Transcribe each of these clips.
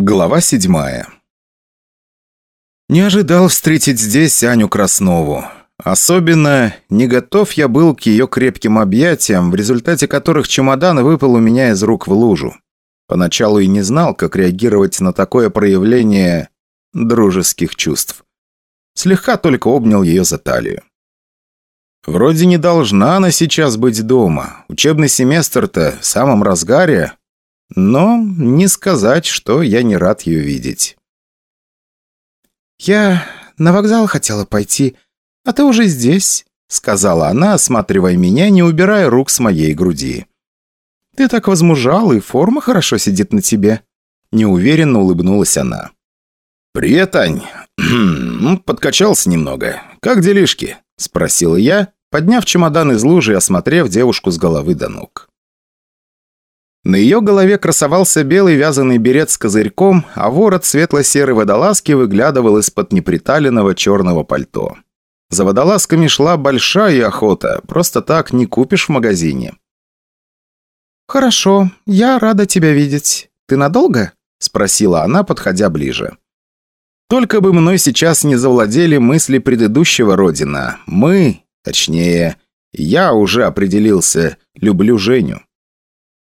Глава седьмая Не ожидал встретить здесь Аню Краснову. Особенно не готов я был к ее крепким объятиям, в результате которых чемодан выпал у меня из рук в лужу. Поначалу и не знал, как реагировать на такое проявление дружеских чувств. Слегка только обнял ее за талию. Вроде не должна она сейчас быть дома. Учебный семестр-то в самом разгаре. Но не сказать, что я не рад ее видеть. «Я на вокзал хотела пойти, а ты уже здесь», сказала она, осматривая меня, не убирая рук с моей груди. «Ты так возмужал, и форма хорошо сидит на тебе». Неуверенно улыбнулась она. «Привет, Ань. Подкачался немного. Как делишки?» Спросил я, подняв чемодан из лужи и осмотрев девушку с головы до ног. На ее голове красовался белый вязаный берет с козырьком, а ворот светло-серой водолазки выглядывал из-под неприталенного черного пальто. За водолазками шла большая охота, просто так не купишь в магазине. «Хорошо, я рада тебя видеть. Ты надолго?» – спросила она, подходя ближе. «Только бы мной сейчас не завладели мысли предыдущего Родина. Мы, точнее, я уже определился, люблю Женю.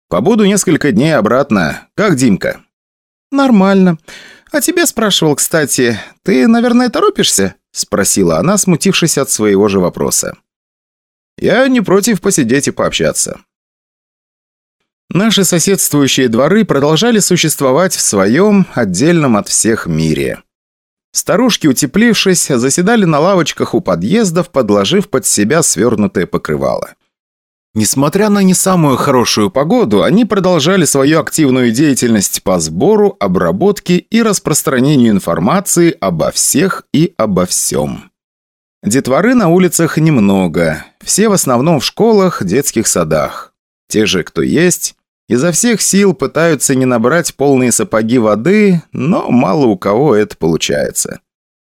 Побуду несколько дней обратно. Как Димка?» «Нормально. А тебе спрашивал, кстати. Ты, наверное, торопишься?» Спросила она, смутившись от своего же вопроса. «Я не против посидеть и пообщаться». Наши соседствующие дворы продолжали существовать в своем, отдельном от всех мире. Старушки, утеплившись, заседали на лавочках у подъездов, подложив под себя свернутое покрывало. Несмотря на не самую хорошую погоду, они продолжали свою активную деятельность по сбору, обработке и распространению информации обо всех и обо всем. Детворы на улицах немного, все в основном в школах, детских садах. Те же, кто есть, изо всех сил пытаются не набрать полные сапоги воды, но мало у кого это получается.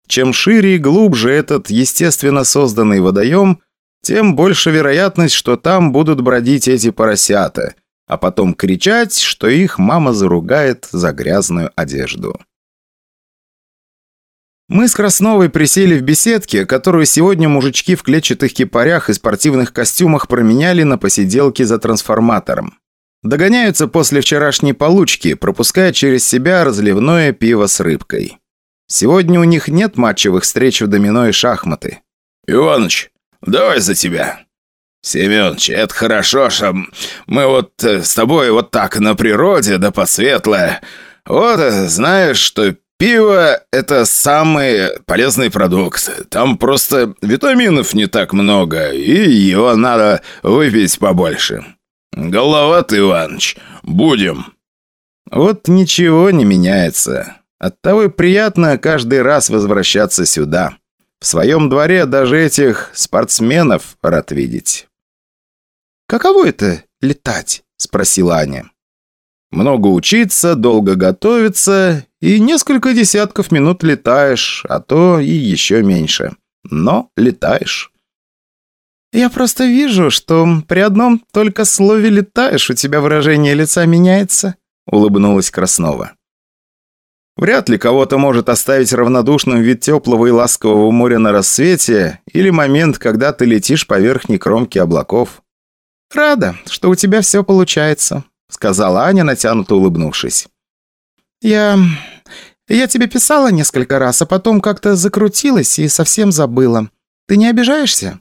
Чем шире и глубже этот естественно созданный водоем, тем больше вероятность, что там будут бродить эти поросята, а потом кричать, что их мама заругает за грязную одежду. Мы с Красновой присели в беседке, которую сегодня мужички в клетчатых кипарях и спортивных костюмах променяли на посиделки за трансформатором. Догоняются после вчерашней получки, пропуская через себя разливное пиво с рыбкой. Сегодня у них нет матчевых встреч в домино и шахматы. «Иваныч, давай за тебя!» «Семеныч, это хорошо, что мы вот э, с тобой вот так на природе, да посветлое. Вот, э, знаешь, что Пиво – это самый полезный продукт. Там просто витаминов не так много, и его надо выпить побольше. Голова ты, Иваныч, будем. Вот ничего не меняется. Оттого и приятно каждый раз возвращаться сюда. В своем дворе даже этих спортсменов рад видеть. «Каково это – летать?» – спросила Аня. Много учиться, долго готовиться, и несколько десятков минут летаешь, а то и еще меньше. Но летаешь. «Я просто вижу, что при одном только слове «летаешь» у тебя выражение лица меняется», — улыбнулась Краснова. Вряд ли кого-то может оставить равнодушным вид теплого и ласкового моря на рассвете или момент, когда ты летишь по верхней кромке облаков. «Рада, что у тебя все получается», — сказала Аня, натянуто улыбнувшись. «Я... я тебе писала несколько раз, а потом как-то закрутилась и совсем забыла. Ты не обижаешься?»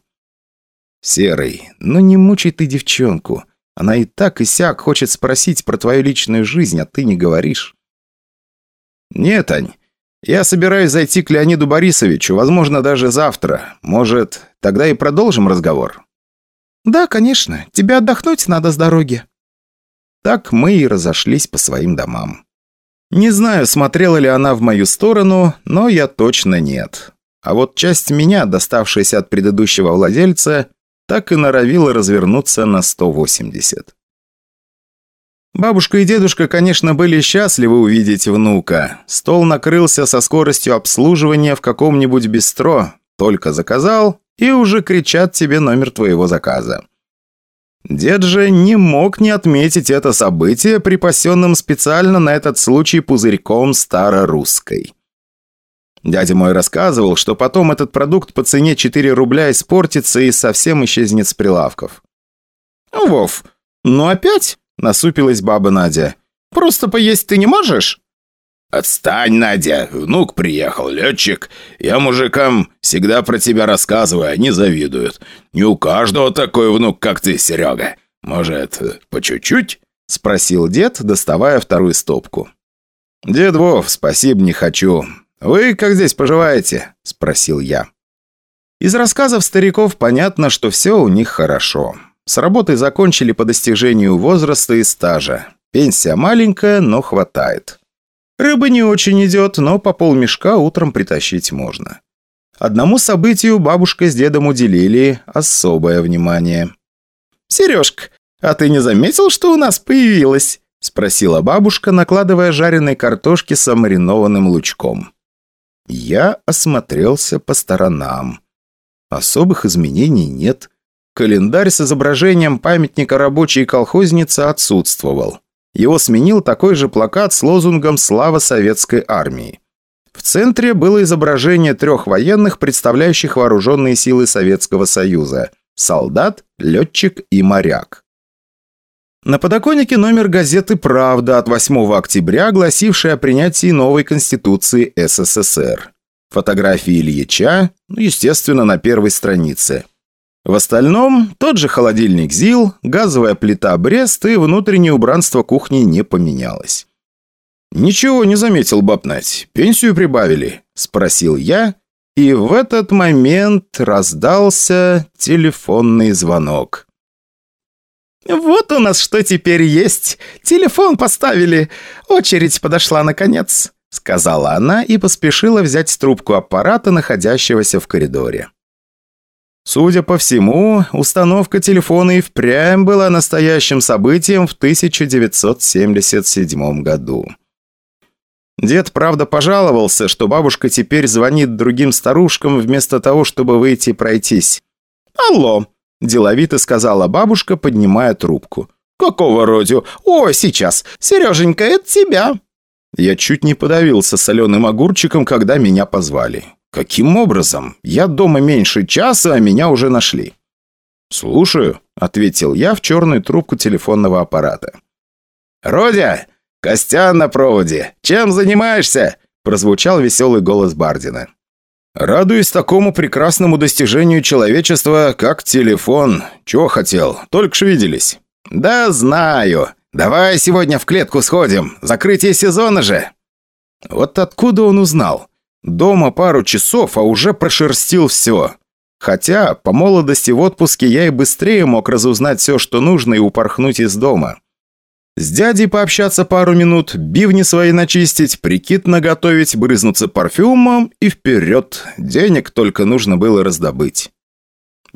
«Серый, ну не мучай ты девчонку. Она и так и сяк хочет спросить про твою личную жизнь, а ты не говоришь». «Нет, Ань, я собираюсь зайти к Леониду Борисовичу, возможно, даже завтра. Может, тогда и продолжим разговор?» «Да, конечно. Тебе отдохнуть надо с дороги». Так мы и разошлись по своим домам. Не знаю, смотрела ли она в мою сторону, но я точно нет. А вот часть меня, доставшаяся от предыдущего владельца, так и норовила развернуться на 180. Бабушка и дедушка, конечно, были счастливы увидеть внука. Стол накрылся со скоростью обслуживания в каком-нибудь бистро. Только заказал, и уже кричат тебе номер твоего заказа. Дед же не мог не отметить это событие, припасенным специально на этот случай пузырьком старорусской. Дядя мой рассказывал, что потом этот продукт по цене 4 рубля испортится и совсем исчезнет с прилавков. «Вов, ну опять?» – насупилась баба Надя. «Просто поесть ты не можешь?» «Отстань, Надя! Внук приехал, летчик. Я мужикам всегда про тебя рассказываю, они завидуют. Не у каждого такой внук, как ты, Серега. Может, по чуть-чуть?» – спросил дед, доставая вторую стопку. «Дед Вов, спасибо, не хочу. Вы как здесь поживаете?» – спросил я. Из рассказов стариков понятно, что все у них хорошо. С работой закончили по достижению возраста и стажа. Пенсия маленькая, но хватает. Рыба не очень идет, но по полмешка утром притащить можно. Одному событию бабушка с дедом уделили особое внимание. «Сережка, а ты не заметил, что у нас появилось?» – спросила бабушка, накладывая жареной картошки с маринованным лучком. Я осмотрелся по сторонам. Особых изменений нет. Календарь с изображением памятника рабочей колхозницы отсутствовал. Его сменил такой же плакат с лозунгом «Слава советской армии». В центре было изображение трех военных, представляющих вооруженные силы Советского Союза – солдат, летчик и моряк. На подоконнике номер газеты «Правда» от 8 октября, гласивший о принятии новой Конституции СССР. Фотографии Ильича, ну, естественно, на первой странице – в остальном, тот же холодильник ЗИЛ, газовая плита Брест и внутреннее убранство кухни не поменялось. «Ничего не заметил, бабнать. Пенсию прибавили?» – спросил я, и в этот момент раздался телефонный звонок. «Вот у нас что теперь есть. Телефон поставили. Очередь подошла наконец», – сказала она и поспешила взять трубку аппарата, находящегося в коридоре. Судя по всему, установка телефона и впрямь была настоящим событием в 1977 году. Дед, правда, пожаловался, что бабушка теперь звонит другим старушкам вместо того, чтобы выйти пройтись. «Алло!» – деловито сказала бабушка, поднимая трубку. «Какого родю? О, сейчас! Сереженька, это тебя!» Я чуть не подавился соленым огурчиком, когда меня позвали. «Каким образом? Я дома меньше часа, а меня уже нашли». «Слушаю», — ответил я в черную трубку телефонного аппарата. «Родя! Костян на проводе! Чем занимаешься?» — прозвучал веселый голос Бардина. «Радуюсь такому прекрасному достижению человечества, как телефон. Чего хотел? Только ж виделись». «Да знаю. Давай сегодня в клетку сходим. Закрытие сезона же». Вот откуда он узнал? Дома пару часов, а уже прошерстил все. Хотя, по молодости в отпуске я и быстрее мог разузнать все, что нужно, и упорхнуть из дома. С дядей пообщаться пару минут, бивни свои начистить, прикид наготовить, брызнуться парфюмом и вперед. Денег только нужно было раздобыть.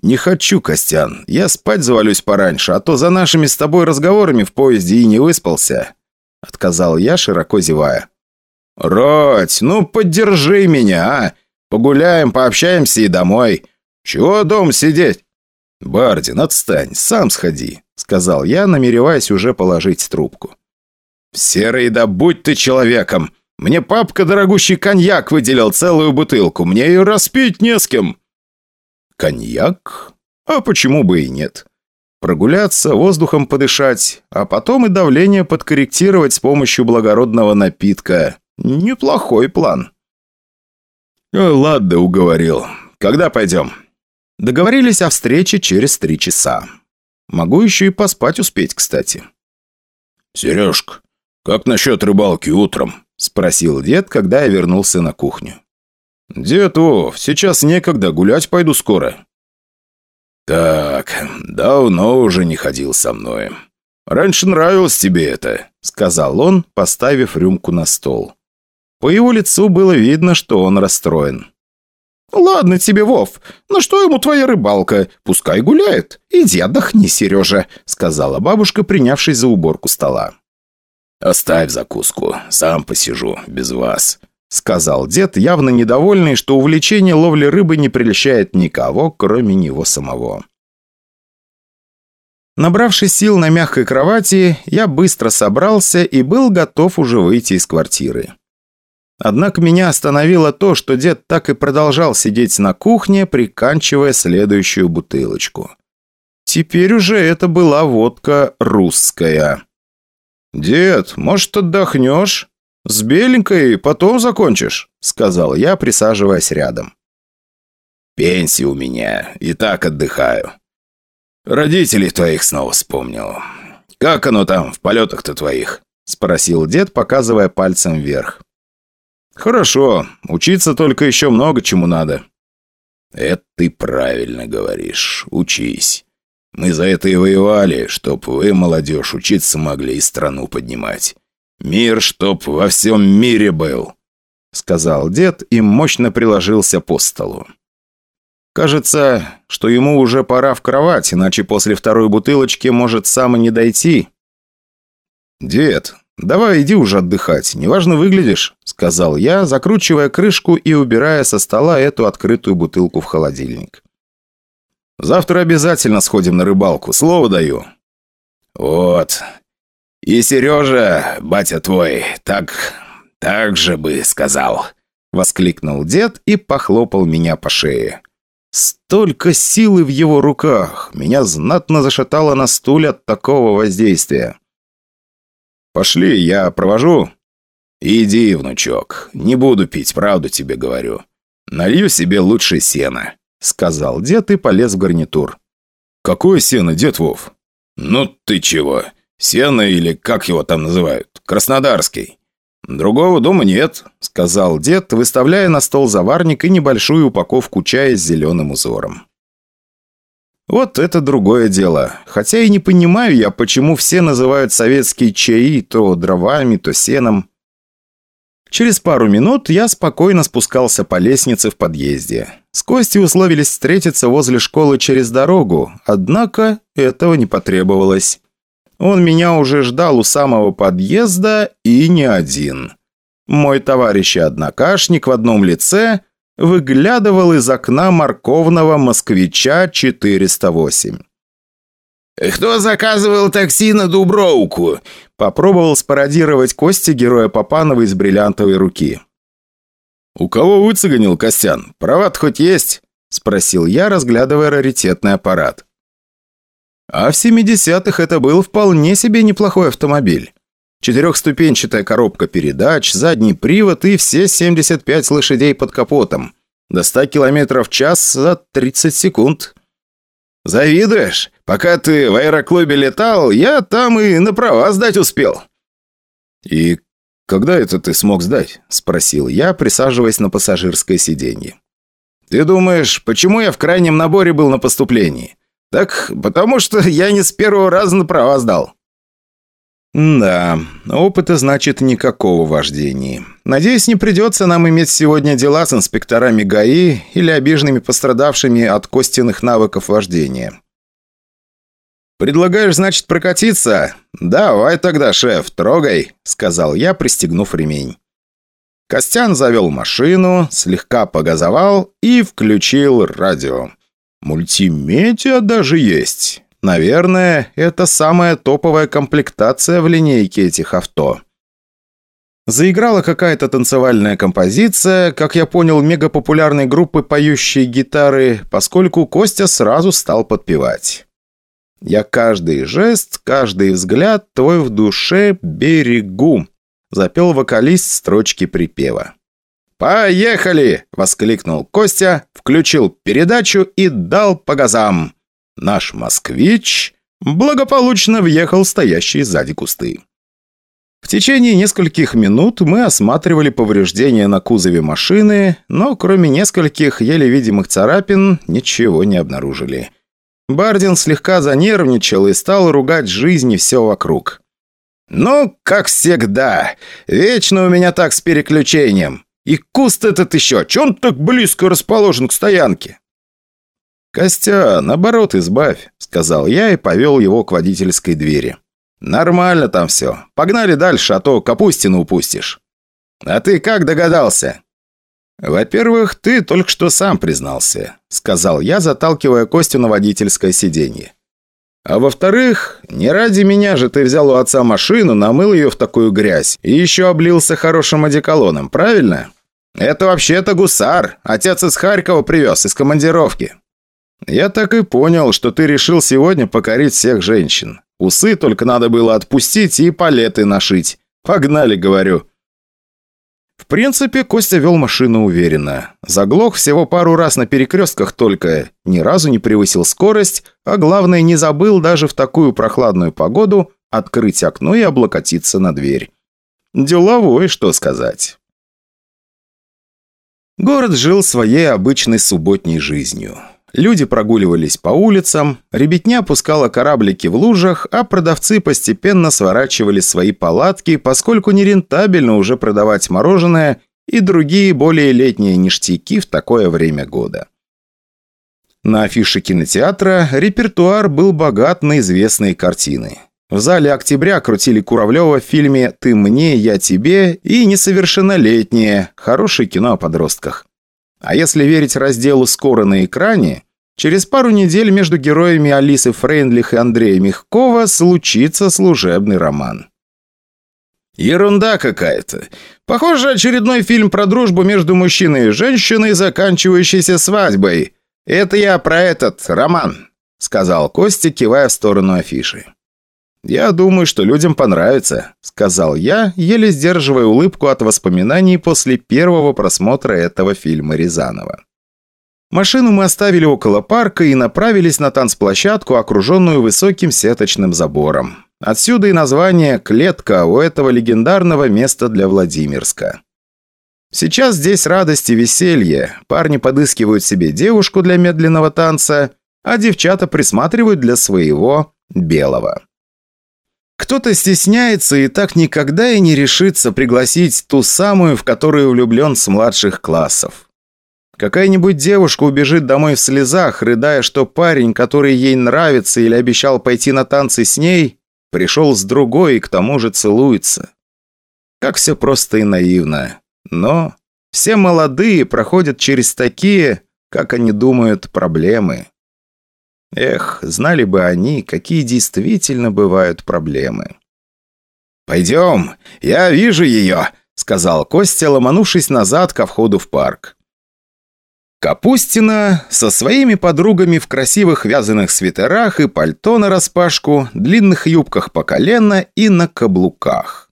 «Не хочу, Костян. Я спать завалюсь пораньше, а то за нашими с тобой разговорами в поезде и не выспался», — отказал я, широко зевая. «Родь, ну поддержи меня, а! Погуляем, пообщаемся и домой. Чего дом сидеть?» «Бардин, отстань, сам сходи», — сказал я, намереваясь уже положить трубку. «Серый, да будь ты человеком! Мне папка дорогущий коньяк выделил целую бутылку, мне ее распить не с кем!» «Коньяк? А почему бы и нет?» Прогуляться, воздухом подышать, а потом и давление подкорректировать с помощью благородного напитка. Неплохой план. «Ладно, уговорил. Когда пойдем?» Договорились о встрече через три часа. Могу еще и поспать успеть, кстати. «Сережка, как насчет рыбалки утром?» Спросил дед, когда я вернулся на кухню. «Дед Вов, сейчас некогда, гулять пойду скоро». «Так, давно уже не ходил со мной. Раньше нравилось тебе это», — сказал он, поставив рюмку на стол. По его лицу было видно, что он расстроен. «Ладно тебе, Вов, на что ему твоя рыбалка? Пускай гуляет. Иди отдохни, Сережа», — сказала бабушка, принявшись за уборку стола. «Оставь закуску, сам посижу, без вас», — сказал дед, явно недовольный, что увлечение ловли рыбы не прельщает никого, кроме него самого. Набравшись сил на мягкой кровати, я быстро собрался и был готов уже выйти из квартиры. Однако меня остановило то, что дед так и продолжал сидеть на кухне, приканчивая следующую бутылочку. Теперь уже это была водка русская. «Дед, может, отдохнешь? С беленькой потом закончишь», — сказал я, присаживаясь рядом. «Пенсия у меня, и так отдыхаю. Родителей твоих снова вспомнил. Как оно там в полетах-то твоих?» — спросил дед, показывая пальцем вверх. «Хорошо. Учиться только еще много чему надо». «Это ты правильно говоришь. Учись. Мы за это и воевали, чтоб вы, молодежь, учиться могли и страну поднимать. Мир, чтоб во всем мире был», — сказал дед и мощно приложился по столу. Кажется, что ему уже пора в кровать, иначе после второй бутылочки может сам и не дойти. «Дед, давай иди уже отдыхать, неважно выглядишь», — сказал я, закручивая крышку и убирая со стола эту открытую бутылку в холодильник. Завтра обязательно сходим на рыбалку, слово даю». «Вот. И Сережа, батя твой, так... так же бы сказал», — воскликнул дед и похлопал меня по шее. Столько силы в его руках! Меня знатно зашатало на стуле от такого воздействия. «Пошли, я провожу». «Иди, внучок, не буду пить, правду тебе говорю. Налью себе лучше сена. Сказал дед и полез в гарнитур. «Какое сено, дед Вов?» «Ну ты чего? Сено или как его там называют? Краснодарский». «Другого дома нет», — сказал дед, выставляя на стол заварник и небольшую упаковку чая с зеленым узором. Вот это другое дело. Хотя и не понимаю я, почему все называют советские чаи то дровами, то сеном. Через пару минут я спокойно спускался по лестнице в подъезде. С Костей условились встретиться возле школы через дорогу, однако этого не потребовалось. Он меня уже ждал у самого подъезда и не один. Мой товарищ и однокашник в одном лице выглядывал из окна морковного москвича 408. «Кто заказывал такси на Дубровку?» Попробовал спародировать Кости героя Попанова из бриллиантовой руки. «У кого выцеганил, Костян? права хоть есть?» Спросил я, разглядывая раритетный аппарат. А в 70-х это был вполне себе неплохой автомобиль. Четырехступенчатая коробка передач, задний привод и все 75 лошадей под капотом. До 100 км в час за 30 секунд. «Завидуешь? Пока ты в аэроклубе летал, я там и на права сдать успел». «И когда это ты смог сдать?» – спросил я, присаживаясь на пассажирское сиденье. «Ты думаешь, почему я в крайнем наборе был на поступлении? Так потому что я не с первого раза на права сдал». «Да, опыта, значит, никакого вождения. Надеюсь, не придется нам иметь сегодня дела с инспекторами ГАИ или обиженными пострадавшими от костяных навыков вождения». «Предлагаешь, значит, прокатиться? Давай тогда, шеф, трогай», — сказал я, пристегнув ремень. Костян завел машину, слегка погазовал и включил радио. Мультимедиа даже есть. Наверное, это самая топовая комплектация в линейке этих авто. Заиграла какая-то танцевальная композиция, как я понял, мегапопулярной группы поющие гитары, поскольку Костя сразу стал подпевать. «Я каждый жест, каждый взгляд твой в душе берегу», запел вокалист строчки припева. «Поехали!» – воскликнул Костя, включил передачу и дал по газам. Наш москвич благополучно въехал в стоящие сзади кусты. В течение нескольких минут мы осматривали повреждения на кузове машины, но кроме нескольких еле видимых царапин ничего не обнаружили. Бардин слегка занервничал и стал ругать жизнь и все вокруг. «Ну, как всегда, вечно у меня так с переключением. И куст этот еще, че он так близко расположен к стоянке?» «Костя, наоборот, избавь», — сказал я и повел его к водительской двери. «Нормально там все. Погнали дальше, а то капустину упустишь». «А ты как догадался?» «Во-первых, ты только что сам признался», — сказал я, заталкивая Костю на водительское сиденье. А во-вторых, не ради меня же ты взял у отца машину, намыл ее в такую грязь и еще облился хорошим одеколоном, правильно? Это вообще-то гусар. Отец из Харькова привез, из командировки. Я так и понял, что ты решил сегодня покорить всех женщин. Усы только надо было отпустить и палеты нашить. Погнали, говорю. В принципе, Костя вел машину уверенно. Заглох всего пару раз на перекрестках только, ни разу не превысил скорость, а главное, не забыл даже в такую прохладную погоду открыть окно и облокотиться на дверь. Деловой, что сказать. Город жил своей обычной субботней жизнью. Люди прогуливались по улицам, ребятня пускала кораблики в лужах, а продавцы постепенно сворачивали свои палатки, поскольку нерентабельно уже продавать мороженое и другие более летние ништяки в такое время года. На афише кинотеатра репертуар был богат на известные картины. В зале «Октября» крутили Куравлева в фильме «Ты мне, я тебе» и «Несовершеннолетние» – хорошее кино о подростках. А если верить разделу «Скоро на экране», через пару недель между героями Алисы Фрейндлих и Андрея Мягкова случится служебный роман. Ерунда какая-то. Похоже, очередной фильм про дружбу между мужчиной и женщиной, заканчивающийся свадьбой. Это я про этот роман, сказал Костя, кивая в сторону афиши. «Я думаю, что людям понравится», — сказал я, еле сдерживая улыбку от воспоминаний после первого просмотра этого фильма Рязанова. Машину мы оставили около парка и направились на танцплощадку, окруженную высоким сеточным забором. Отсюда и название «Клетка» у этого легендарного места для Владимирска. Сейчас здесь радость и веселье. Парни подыскивают себе девушку для медленного танца, а девчата присматривают для своего белого. Кто-то стесняется и так никогда и не решится пригласить ту самую, в которую влюблен с младших классов. Какая-нибудь девушка убежит домой в слезах, рыдая, что парень, который ей нравится или обещал пойти на танцы с ней, пришел с другой и к тому же целуется. Как все просто и наивно. Но все молодые проходят через такие, как они думают, проблемы. Эх, знали бы они, какие действительно бывают проблемы. «Пойдем, я вижу ее», — сказал Костя, ломанувшись назад ко входу в парк. Капустина со своими подругами в красивых вязаных свитерах и пальто нараспашку, длинных юбках по колено и на каблуках.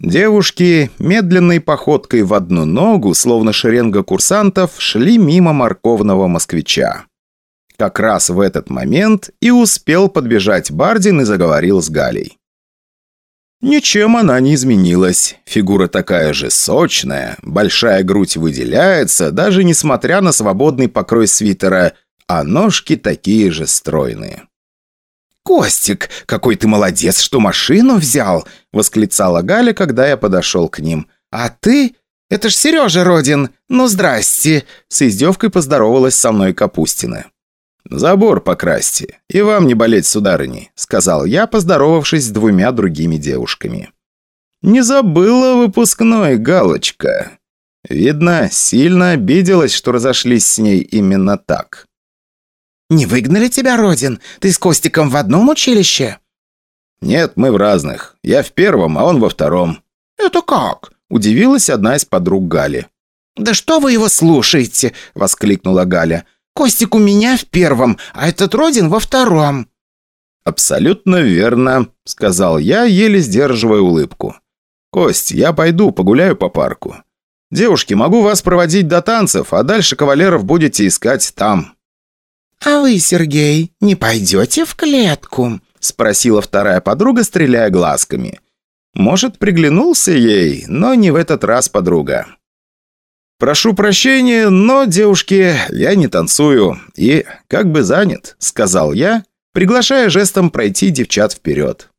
Девушки медленной походкой в одну ногу, словно шеренга курсантов, шли мимо морковного москвича. Как раз в этот момент и успел подбежать Бардин и заговорил с Галей. Ничем она не изменилась. Фигура такая же сочная, большая грудь выделяется, даже несмотря на свободный покрой свитера, а ножки такие же стройные. «Костик, какой ты молодец, что машину взял!» — восклицала Галя, когда я подошел к ним. «А ты? Это ж Сережа Родин! Ну, здрасте!» С издевкой поздоровалась со мной Капустина. «Забор покрасьте, и вам не болеть, сударыни», — сказал я, поздоровавшись с двумя другими девушками. «Не забыла выпускной, Галочка». Видно, сильно обиделась, что разошлись с ней именно так. «Не выгнали тебя, Родин? Ты с Костиком в одном училище?» «Нет, мы в разных. Я в первом, а он во втором». «Это как?» – удивилась одна из подруг Гали. «Да что вы его слушаете?» – воскликнула Галя. Костик у меня в первом, а этот Родин во втором». «Абсолютно верно», — сказал я, еле сдерживая улыбку. «Кость, я пойду, погуляю по парку. Девушки, могу вас проводить до танцев, а дальше кавалеров будете искать там». «А вы, Сергей, не пойдете в клетку?» — спросила вторая подруга, стреляя глазками. Может, приглянулся ей, но не в этот раз подруга. «Прошу прощения, но, девушки, я не танцую и как бы занят», — сказал я, приглашая жестом пройти девчат вперед.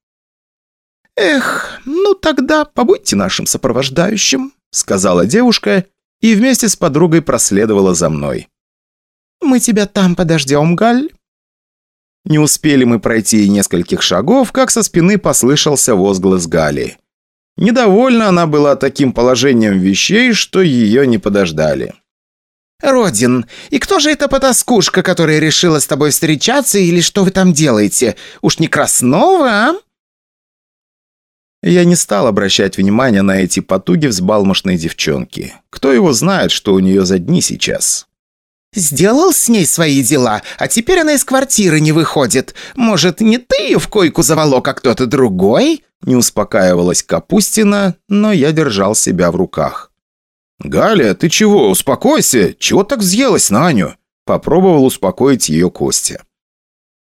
«Эх, ну тогда побудьте нашим сопровождающим», — сказала девушка и вместе с подругой проследовала за мной. «Мы тебя там подождем, Галь». Не успели мы пройти нескольких шагов, как со спины послышался возглас Гали. Недовольна она была таким положением вещей, что ее не подождали. «Родин, и кто же эта потаскушка, которая решила с тобой встречаться, или что вы там делаете? Уж не Краснова, а?» Я не стал обращать внимания на эти потуги взбалмошной девчонки. Кто его знает, что у нее за дни сейчас? «Сделал с ней свои дела, а теперь она из квартиры не выходит. Может, не ты ее в койку заволок, а кто-то другой?» Не успокаивалась Капустина, но я держал себя в руках. «Галя, ты чего? Успокойся! Чего так взъелась на Аню?» Попробовал успокоить ее Костя.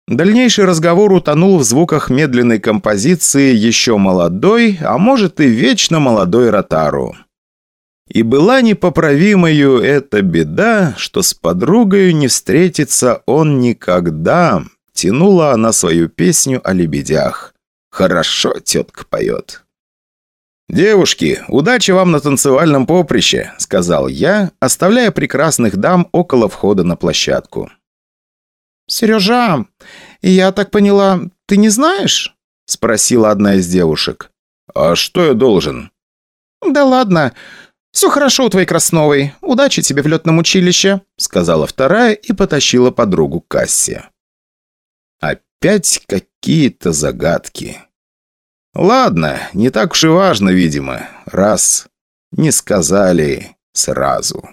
Дальнейший разговор утонул в звуках медленной композиции «Еще молодой», а может и «Вечно молодой Ротару». И была непоправимою эта беда, что с подругой не встретится он никогда. Тянула она свою песню о лебедях. Хорошо тетка поет. «Девушки, удачи вам на танцевальном поприще», — сказал я, оставляя прекрасных дам около входа на площадку. «Сережа, я так поняла, ты не знаешь?» — спросила одна из девушек. «А что я должен?» «Да ладно, все хорошо у твоей Красновой. Удачи тебе в летном училище», — сказала вторая и потащила подругу к кассе. «Опять какие-то загадки». Ладно, не так уж и важно, видимо, раз не сказали сразу.